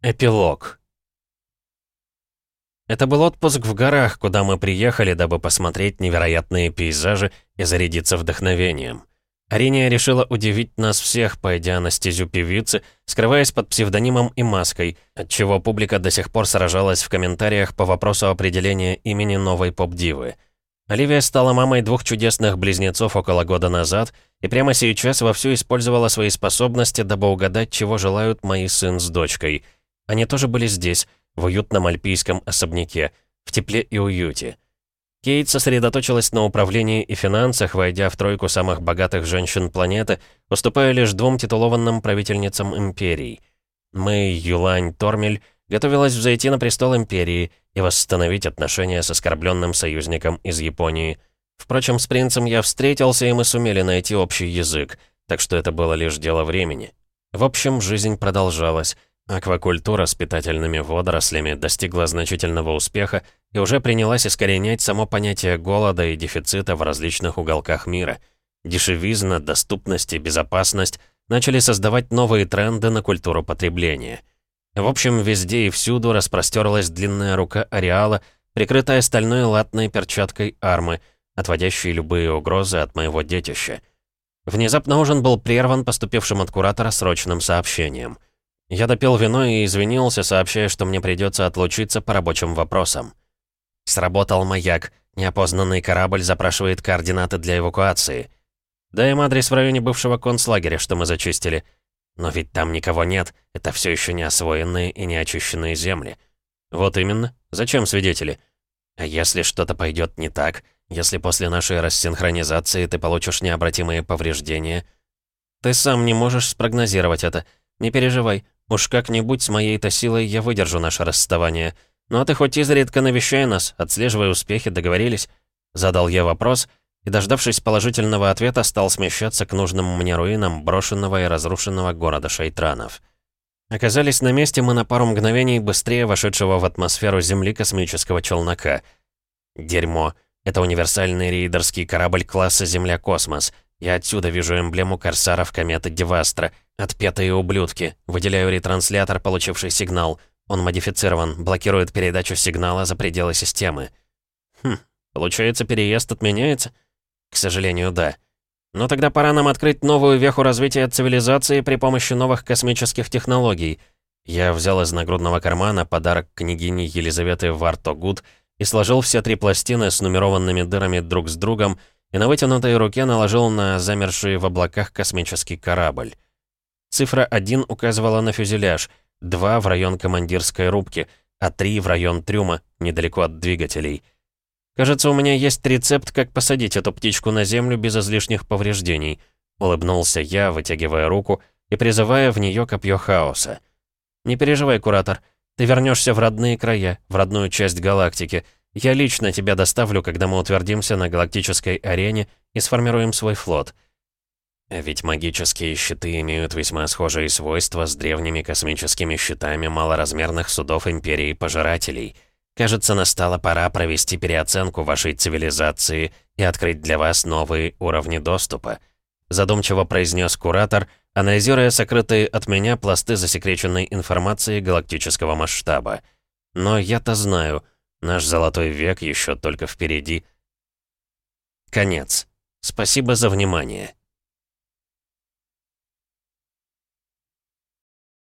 Эпилог. Это был отпуск в горах, куда мы приехали, дабы посмотреть невероятные пейзажи и зарядиться вдохновением. Ариния решила удивить нас всех, пойдя на стезю певицы, скрываясь под псевдонимом и маской, отчего публика до сих пор сражалась в комментариях по вопросу определения имени новой поп-дивы. Оливия стала мамой двух чудесных близнецов около года назад и прямо сейчас вовсю использовала свои способности, дабы угадать, чего желают мои сын с дочкой. Они тоже были здесь, в уютном альпийском особняке, в тепле и уюте. Кейт сосредоточилась на управлении и финансах, войдя в тройку самых богатых женщин планеты, уступая лишь двум титулованным правительницам империй. Мы, Юлань Тормель, готовилась взойти на престол империи и восстановить отношения с оскорбленным союзником из Японии. Впрочем, с принцем я встретился, и мы сумели найти общий язык, так что это было лишь дело времени. В общем, жизнь продолжалась. Аквакультура с питательными водорослями достигла значительного успеха и уже принялась искоренять само понятие голода и дефицита в различных уголках мира. Дешевизна, доступность и безопасность начали создавать новые тренды на культуру потребления. В общем, везде и всюду распростерлась длинная рука ареала, прикрытая стальной латной перчаткой армы, отводящей любые угрозы от моего детища. Внезапно ужин был прерван поступившим от куратора срочным сообщением — я допил вино и извинился, сообщая, что мне придется отлучиться по рабочим вопросам. Сработал маяк. Неопознанный корабль запрашивает координаты для эвакуации. Дай им адрес в районе бывшего концлагеря, что мы зачистили. Но ведь там никого нет. Это все еще не освоенные и не очищенные земли. Вот именно. Зачем свидетели? А если что-то пойдет не так? Если после нашей рассинхронизации ты получишь необратимые повреждения? Ты сам не можешь спрогнозировать это. Не переживай, Уж как-нибудь с моей-то силой я выдержу наше расставание. Ну а ты хоть изредка навещай нас, отслеживай успехи, договорились?» Задал я вопрос, и, дождавшись положительного ответа, стал смещаться к нужным мне руинам брошенного и разрушенного города Шайтранов. Оказались на месте мы на пару мгновений быстрее вошедшего в атмосферу Земли космического челнока. Дерьмо. Это универсальный рейдерский корабль класса Земля-Космос. Я отсюда вижу эмблему корсаров кометы Девастра — Отпетые ублюдки. Выделяю ретранслятор, получивший сигнал. Он модифицирован, блокирует передачу сигнала за пределы системы. Хм, получается, переезд отменяется? К сожалению, да. Но тогда пора нам открыть новую веху развития цивилизации при помощи новых космических технологий. Я взял из нагрудного кармана подарок княгини Елизаветы Вартогуд и сложил все три пластины с нумерованными дырами друг с другом и на вытянутой руке наложил на замерший в облаках космический корабль. Цифра 1 указывала на фюзеляж, 2 в район командирской рубки, а 3 в район трюма, недалеко от двигателей. «Кажется, у меня есть рецепт, как посадить эту птичку на землю без излишних повреждений», улыбнулся я, вытягивая руку и призывая в нее копье хаоса. «Не переживай, куратор, ты вернешься в родные края, в родную часть галактики. Я лично тебя доставлю, когда мы утвердимся на галактической арене и сформируем свой флот». Ведь магические щиты имеют весьма схожие свойства с древними космическими щитами малоразмерных судов Империи Пожирателей. Кажется, настала пора провести переоценку вашей цивилизации и открыть для вас новые уровни доступа. Задумчиво произнес куратор, анализируя сокрытые от меня пласты засекреченной информации галактического масштаба. Но я-то знаю, наш золотой век еще только впереди. Конец. Спасибо за внимание.